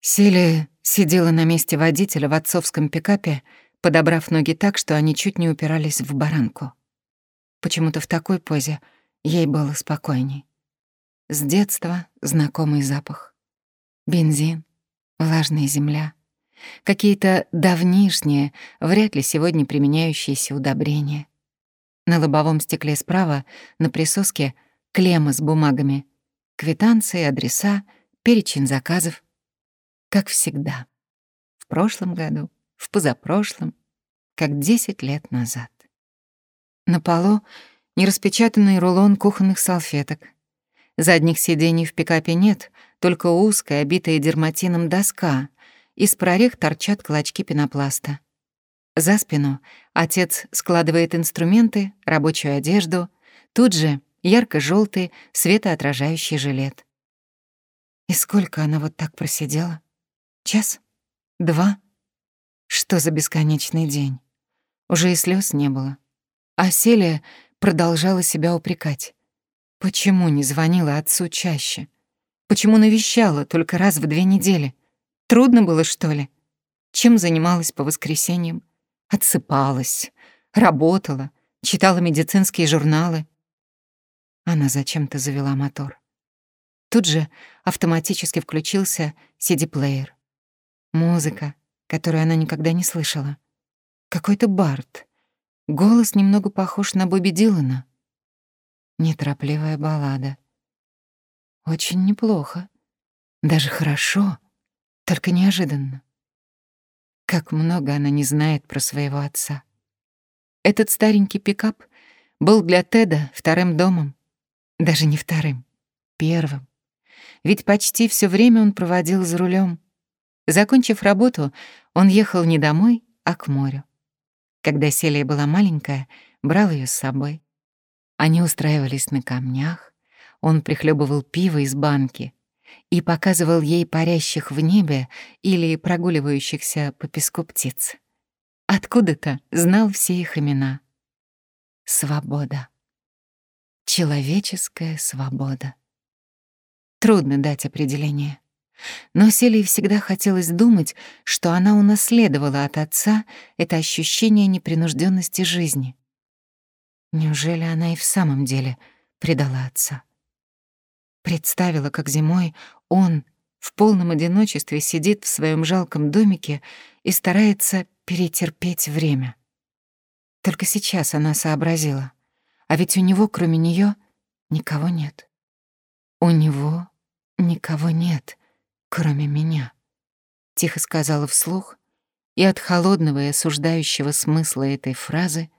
Селия сидела на месте водителя в отцовском пикапе, подобрав ноги так, что они чуть не упирались в баранку. Почему-то в такой позе ей было спокойней. С детства знакомый запах. Бензин, влажная земля, какие-то давнишние, вряд ли сегодня применяющиеся удобрения. На лобовом стекле справа, на присоске, клеммы с бумагами, квитанции, адреса, перечень заказов. Как всегда. В прошлом году, в позапрошлом, как 10 лет назад. На полу нераспечатанный рулон кухонных салфеток. Задних сидений в пикапе нет, только узкая, обитая дерматином доска. Из прорех торчат клочки пенопласта. За спину отец складывает инструменты, рабочую одежду, тут же ярко желтый светоотражающий жилет. И сколько она вот так просидела? Час? Два? Что за бесконечный день? Уже и слез не было. А Селия продолжала себя упрекать. Почему не звонила отцу чаще? Почему навещала только раз в две недели? Трудно было, что ли? Чем занималась по воскресеньям? Отсыпалась, работала, читала медицинские журналы. Она зачем-то завела мотор. Тут же автоматически включился CD-плеер. Музыка, которую она никогда не слышала. Какой-то Барт. Голос немного похож на Бобби Дилана. Неторопливая баллада. Очень неплохо. Даже хорошо, только неожиданно. Как много она не знает про своего отца. Этот старенький пикап был для Теда вторым домом. Даже не вторым, первым. Ведь почти все время он проводил за рулем. Закончив работу, он ехал не домой, а к морю. Когда Селия была маленькая, брал ее с собой. Они устраивались на камнях, он прихлебывал пиво из банки и показывал ей парящих в небе или прогуливающихся по песку птиц. Откуда-то знал все их имена. Свобода. Человеческая свобода. Трудно дать определение. Но Селии всегда хотелось думать, что она унаследовала от отца это ощущение непринужденности жизни. Неужели она и в самом деле предала отца? Представила, как зимой он в полном одиночестве сидит в своем жалком домике и старается перетерпеть время. Только сейчас она сообразила, а ведь у него, кроме нее, никого нет. У него никого нет кроме меня», — тихо сказала вслух, и от холодного и осуждающего смысла этой фразы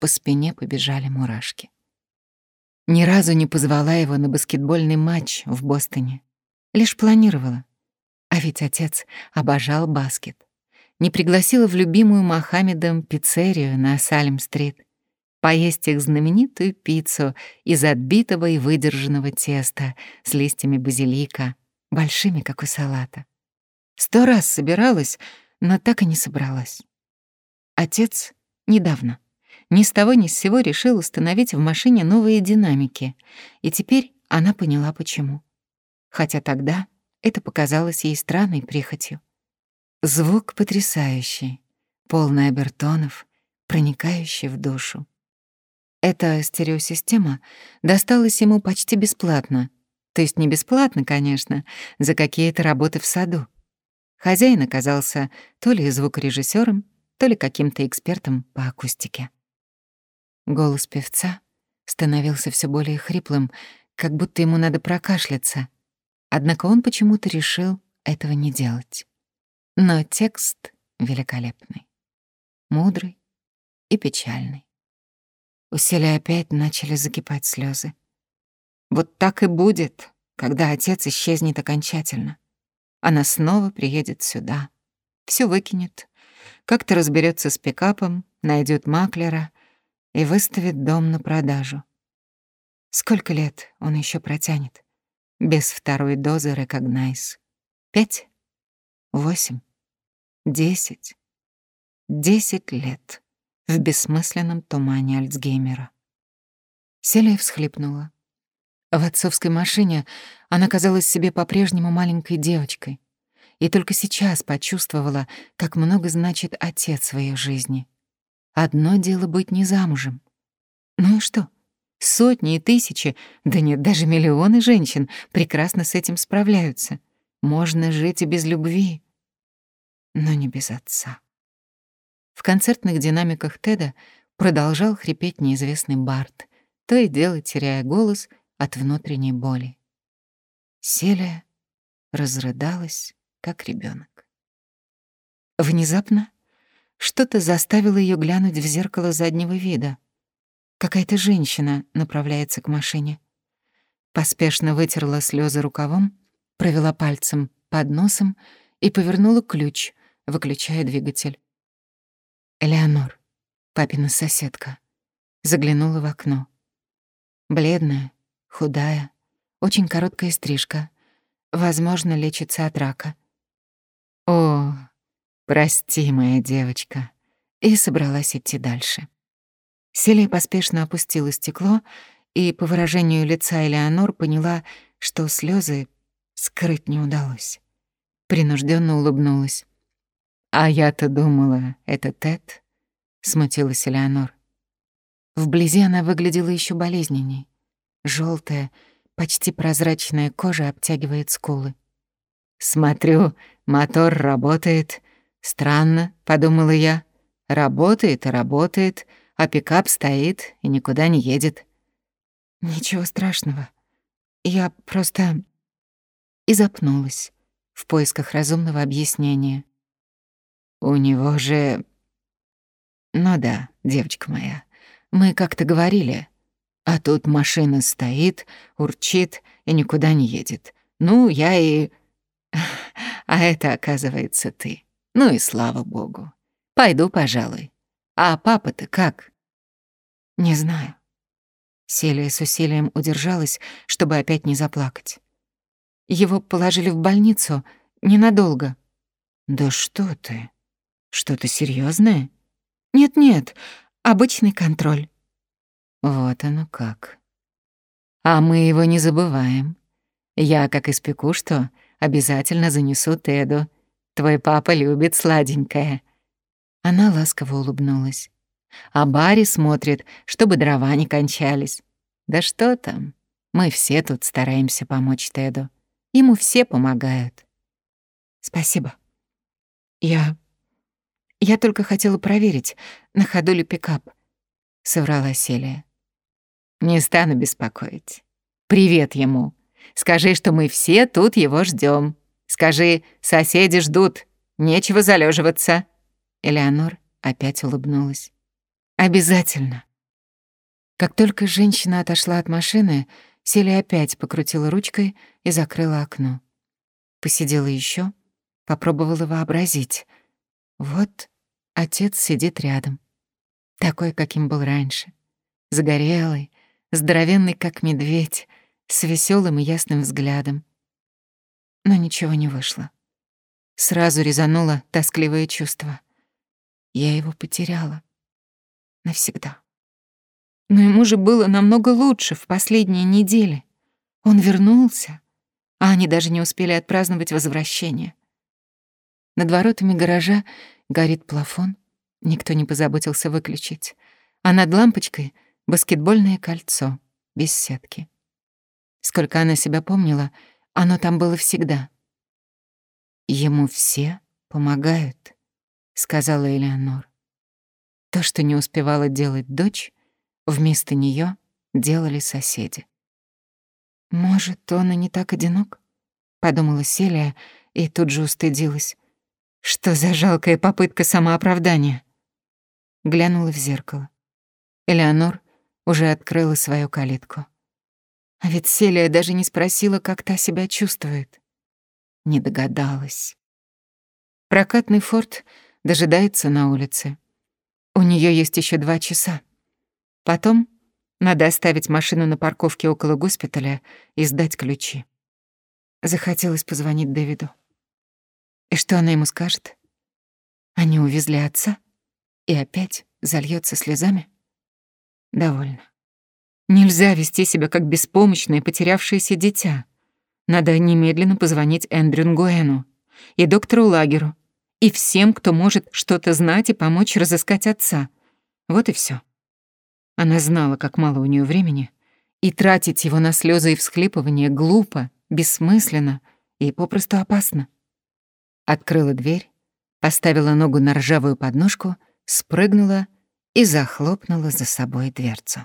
по спине побежали мурашки. Ни разу не позвала его на баскетбольный матч в Бостоне. Лишь планировала. А ведь отец обожал баскет. Не пригласила в любимую Мохаммедом пиццерию на Салем-стрит. Поесть их знаменитую пиццу из отбитого и выдержанного теста с листьями базилика — большими, как у салата. Сто раз собиралась, но так и не собралась. Отец недавно ни с того ни с сего решил установить в машине новые динамики, и теперь она поняла, почему. Хотя тогда это показалось ей странной прихотью. Звук потрясающий, полный обертонов, проникающий в душу. Эта стереосистема досталась ему почти бесплатно то есть не бесплатно, конечно, за какие-то работы в саду. Хозяин оказался то ли звукорежиссером, то ли каким-то экспертом по акустике. Голос певца становился все более хриплым, как будто ему надо прокашляться. Однако он почему-то решил этого не делать. Но текст великолепный, мудрый и печальный. У опять начали закипать слезы. Вот так и будет, когда отец исчезнет окончательно. Она снова приедет сюда, все выкинет, как-то разберется с пикапом, найдет маклера и выставит дом на продажу. Сколько лет он еще протянет? Без второй дозы Recognize. Пять? Восемь? Десять? Десять лет в бессмысленном тумане Альцгеймера. Селия всхлипнула. В отцовской машине она казалась себе по-прежнему маленькой девочкой. и только сейчас почувствовала, как много значит отец в ее жизни. Одно дело быть не замужем. Ну и что? Сотни и тысячи, да нет, даже миллионы женщин прекрасно с этим справляются. Можно жить и без любви, но не без отца. В концертных динамиках Теда продолжал хрипеть неизвестный Барт, то и дело теряя голос от внутренней боли. Селия разрыдалась, как ребенок. Внезапно что-то заставило ее глянуть в зеркало заднего вида. Какая-то женщина направляется к машине. Поспешно вытерла слезы рукавом, провела пальцем под носом и повернула ключ, выключая двигатель. Элеонор, папина соседка, заглянула в окно. Бледная, худая, очень короткая стрижка. Возможно, лечится от рака. О, прости, моя девочка. И собралась идти дальше. Селия поспешно опустила стекло и по выражению лица Элеонор поняла, что слезы скрыть не удалось. Принужденно улыбнулась. «А я-то думала, это Тед?» — смутилась Элеонор. Вблизи она выглядела еще болезненней. Желтая, почти прозрачная кожа обтягивает скулы. «Смотрю, мотор работает. Странно», — подумала я. «Работает и работает, а пикап стоит и никуда не едет». «Ничего страшного. Я просто...» И запнулась в поисках разумного объяснения. У него же... Ну да, девочка моя, мы как-то говорили. А тут машина стоит, урчит и никуда не едет. Ну, я и... А это, оказывается, ты. Ну и слава богу. Пойду, пожалуй. А папа-то как? Не знаю. Селия с усилием удержалась, чтобы опять не заплакать. Его положили в больницу ненадолго. Да что ты? Что-то серьезное? Нет-нет, обычный контроль. Вот оно как. А мы его не забываем. Я, как испеку что, обязательно занесу Теду. Твой папа любит сладенькое. Она ласково улыбнулась. А Барри смотрит, чтобы дрова не кончались. Да что там, мы все тут стараемся помочь Теду. Ему все помогают. Спасибо. Я я только хотела проверить, на ходу ли пикап», — соврала Селия. «Не стану беспокоить. Привет ему. Скажи, что мы все тут его ждем. Скажи, соседи ждут, нечего залеживаться. Элеонор опять улыбнулась. «Обязательно». Как только женщина отошла от машины, Селия опять покрутила ручкой и закрыла окно. Посидела еще, попробовала вообразить, вот отец сидит рядом, такой, каким был раньше, загорелый, здоровенный, как медведь, с веселым и ясным взглядом. Но ничего не вышло. Сразу резануло тоскливое чувство. Я его потеряла. Навсегда. Но ему же было намного лучше в последние недели. Он вернулся, а они даже не успели отпраздновать возвращение. Над воротами гаража горит плафон, никто не позаботился выключить, а над лампочкой — баскетбольное кольцо, без сетки. Сколько она себя помнила, оно там было всегда. «Ему все помогают», — сказала Элеонор. То, что не успевала делать дочь, вместо нее делали соседи. «Может, он и не так одинок?» — подумала Селия и тут же устыдилась. Что за жалкая попытка самооправдания? Глянула в зеркало. Элеонор уже открыла свою калитку. А ведь Селия даже не спросила, как та себя чувствует. Не догадалась. Прокатный форт дожидается на улице. У нее есть еще два часа. Потом надо оставить машину на парковке около госпиталя и сдать ключи. Захотелось позвонить Дэвиду. И что она ему скажет? Они увезли отца? И опять зальется слезами? Довольно. Нельзя вести себя как беспомощное потерявшееся дитя. Надо немедленно позвонить Эндрю Нгуэну. и доктору Лагеру, и всем, кто может что-то знать и помочь разыскать отца. Вот и все. Она знала, как мало у нее времени, и тратить его на слезы и всхлипывания глупо, бессмысленно и попросту опасно. Открыла дверь, поставила ногу на ржавую подножку, спрыгнула и захлопнула за собой дверцу.